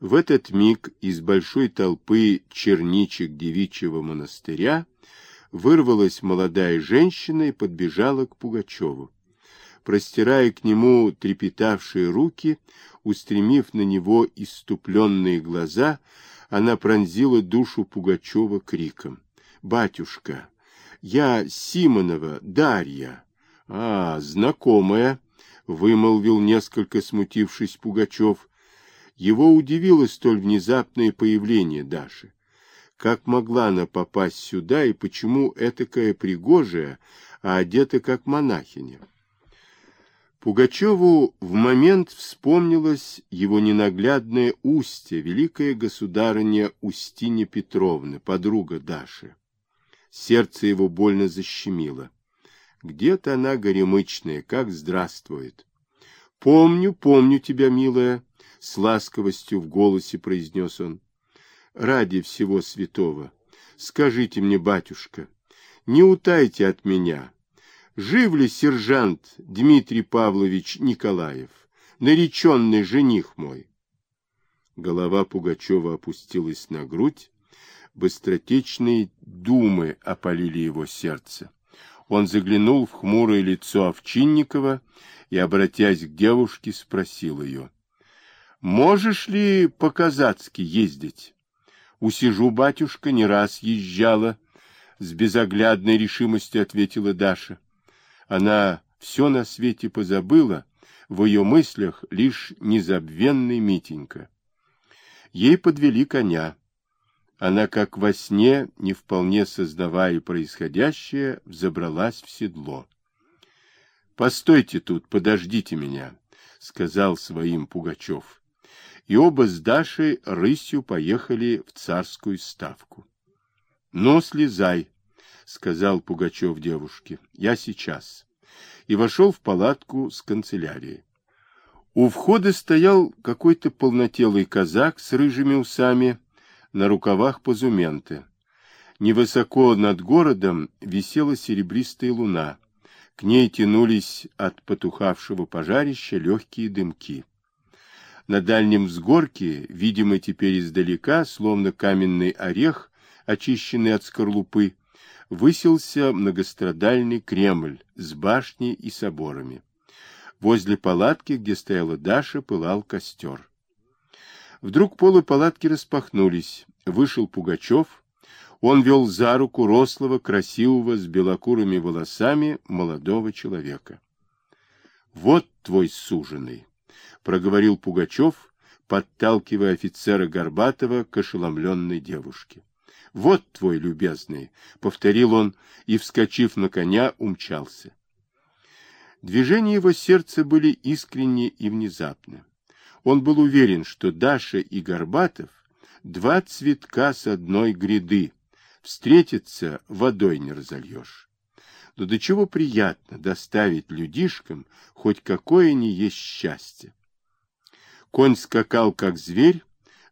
В этот миг из большой толпы черничек девичьего монастыря вырвалась молодая женщина и подбежала к Пугачеву. Простирая к нему трепетавшие руки, устремив на него иступленные глаза, она пронзила душу Пугачева криком. «Батюшка, я Симонова Дарья!» «А, знакомая!» — вымолвил несколько смутившись Пугачев. Его удивило столь внезапное появление Даши. Как могла она попасть сюда и почему этакая пригожая, а одета как монахиня? Пугачеву в момент вспомнилось его ненаглядное устье, великая государыня Устинья Петровна, подруга Даши. Сердце его больно защемило. Где-то она горемычная, как здравствует. Помню, помню тебя, милая, с ласковостью в голосе произнес он. Ради всего святого, скажите мне, батюшка, не утайте от меня. Жив ли сержант Дмитрий Павлович Николаев, нареченный жених мой? Голова Пугачева опустилась на грудь, быстротечные думы опалили его сердце. Он заглянул в хмурое лицо Овчинникова и, обратясь к девушке, спросил ее. — Можешь ли по-казацки ездить? — Усижу, батюшка, не раз езжала. С безоглядной решимостью ответила Даша. Она все на свете позабыла, в ее мыслях лишь незабвенный Митенька. Ей подвели коня. Она, как во сне, не вполне сознавая происходящее, взобралась в седло. — Постойте тут, подождите меня, — сказал своим Пугачев. И оба с Дашей рысью поехали в царскую ставку. — Ну, слезай, — сказал Пугачев девушке, — я сейчас. И вошел в палатку с канцелярией. У входа стоял какой-то полнотелый казак с рыжими усами, на рукавах позументы. Невысоко над городом висела серебристая луна. К ней тянулись от потухавшего пожарища легкие дымки. На дальнем взгорке, видимо теперь издалека, словно каменный орех, очищенный от скорлупы, высился многострадальный Кремль с башней и соборами. Возле палатки, где стояла Даша, пылал костер. Вдруг полы палатки распахнулись. Вышел Пугачев. Он вел за руку рослого, красивого, с белокурыми волосами молодого человека. — Вот твой суженый, — проговорил Пугачев, подталкивая офицера Горбатова к ошеломленной девушке. — Вот твой любезный, — повторил он и, вскочив на коня, умчался. Движения его сердца были искренни и внезапны. Он был уверен, что Даша и Горбатов — два цветка с одной гряды. Встретиться водой не разольешь. Но до чего приятно доставить людишкам хоть какое ни есть счастье. Конь скакал, как зверь,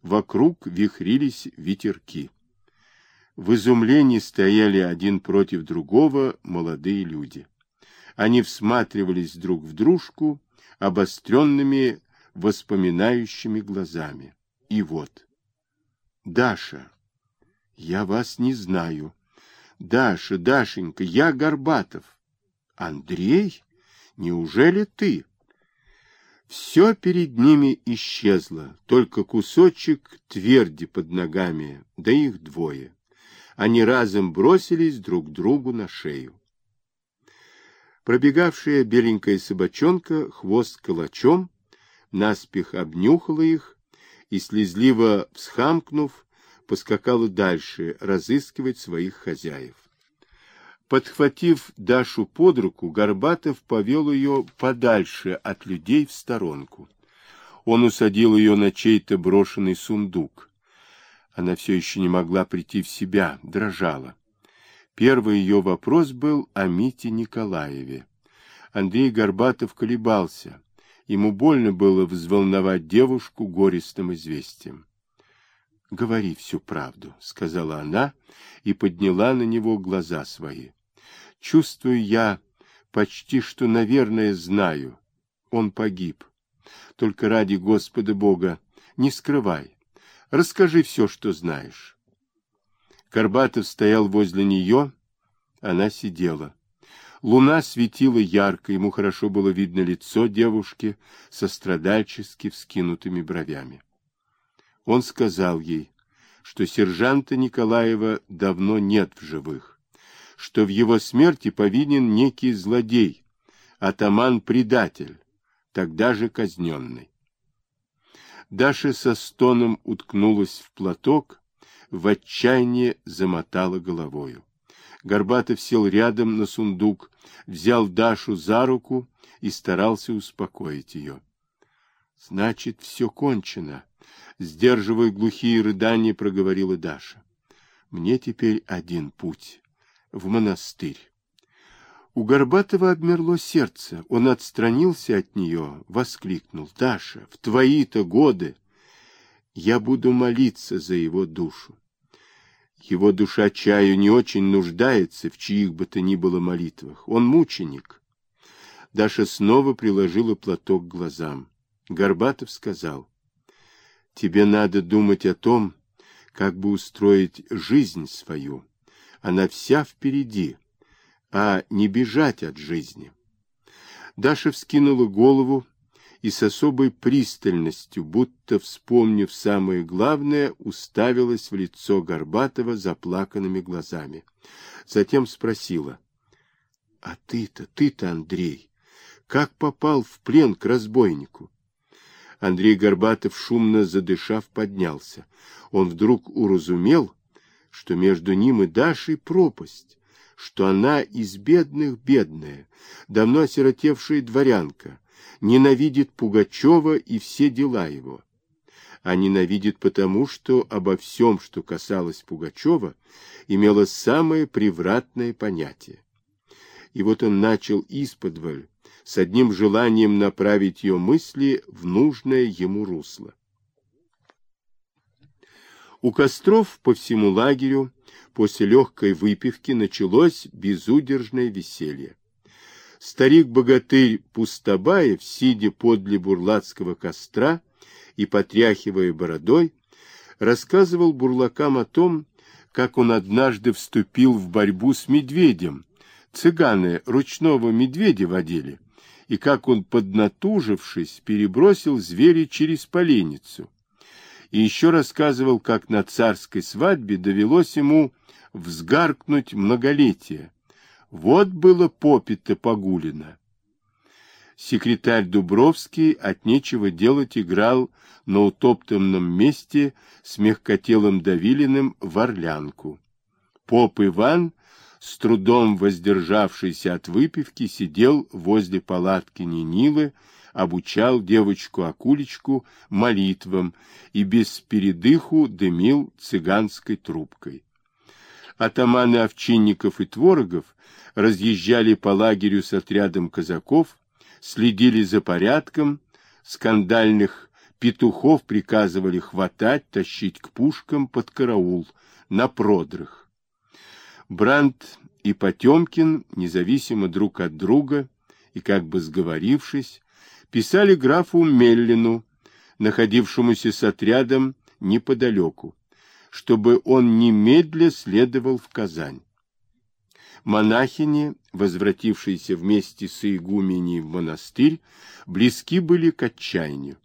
вокруг вихрились ветерки. В изумлении стояли один против другого молодые люди. Они всматривались друг в дружку обостренными воспоминающими глазами. И вот. Даша, я вас не знаю. Даша, Дашенька, я Горбатов. Андрей, неужели ты? Все перед ними исчезло, только кусочек тверди под ногами, да их двое. Они разом бросились друг другу на шею. Пробегавшая беленькая собачонка, хвост калачом, наспех обнюхала их и, слезливо всхамкнув, поскакала дальше разыскивать своих хозяев. Подхватив Дашу под руку, Горбатов повел ее подальше от людей в сторонку. Он усадил ее на чей-то брошенный сундук. Она все еще не могла прийти в себя, дрожала. Первый ее вопрос был о Мите Николаеве. Андрей Горбатов колебался. Ему больно было взволновать девушку горестным известием. — Говори всю правду, — сказала она и подняла на него глаза свои. — Чувствую я, почти что, наверное, знаю. Он погиб. Только ради Господа Бога Не скрывай. Расскажи все, что знаешь. Карбатов стоял возле нее, она сидела. Луна светила ярко, ему хорошо было видно лицо девушки со страдальчески вскинутыми бровями. Он сказал ей, что сержанта Николаева давно нет в живых, что в его смерти повинен некий злодей, атаман-предатель, тогда же казненный. Даша со стоном уткнулась в платок, в отчаянии замотала головою. Горбатов сел рядом на сундук, взял Дашу за руку и старался успокоить ее. — Значит, все кончено, — сдерживая глухие рыдания, проговорила Даша. — Мне теперь один путь — в монастырь. У Горбатова обмерло сердце. Он отстранился от нее, воскликнул. — Даша, в твои-то годы я буду молиться за его душу. Его душа чаю не очень нуждается в чьих бы то ни было молитвах. Он мученик. Даша снова приложила платок к глазам. Горбатов сказал, «Тебе надо думать о том, как бы устроить жизнь свою. Она вся впереди, а не бежать от жизни». Даша вскинула голову, и с особой пристальностью, будто вспомнив самое главное, уставилась в лицо Горбатова заплаканными глазами. Затем спросила, — А ты-то, ты-то, Андрей, как попал в плен к разбойнику? Андрей Горбатов, шумно задышав, поднялся. Он вдруг уразумел, что между ним и Дашей пропасть, что она из бедных бедная, давно осиротевшая дворянка, ненавидит Пугачева и все дела его. А ненавидит потому, что обо всем, что касалось Пугачева, имело самое превратное понятие. И вот он начал исподволь, с одним желанием направить ее мысли в нужное ему русло. У костров по всему лагерю после легкой выпивки началось безудержное веселье. Старик-богатырь Пустобаев, сидя подле бурлацкого костра и потряхивая бородой, рассказывал бурлакам о том, как он однажды вступил в борьбу с медведем. Цыганы ручного медведя водили, и как он, поднатужившись, перебросил зверя через поленницу. И еще рассказывал, как на царской свадьбе довелось ему взгаркнуть многолетие, вот было попито Погулина. Секретарь Дубровский от нечего делать играл на утоптанном месте с мягкотелым Давилиным в орлянку. Поп Иван, с трудом воздержавшийся от выпивки, сидел возле палатки Нинилы, обучал девочку-акулечку молитвам и без передыху дымил цыганской трубкой. Атаманы Овчинников и Творогов разъезжали по лагерю с отрядом казаков, следили за порядком, скандальных петухов приказывали хватать, тащить к пушкам под караул, на продрых. Бранд и Потемкин, независимо друг от друга и как бы сговорившись, писали графу Меллину, находившемуся с отрядом неподалеку, чтобы он немедля следовал в Казань. Монахини, возвратившиеся вместе с игуменей в монастырь, близки были к отчаянию.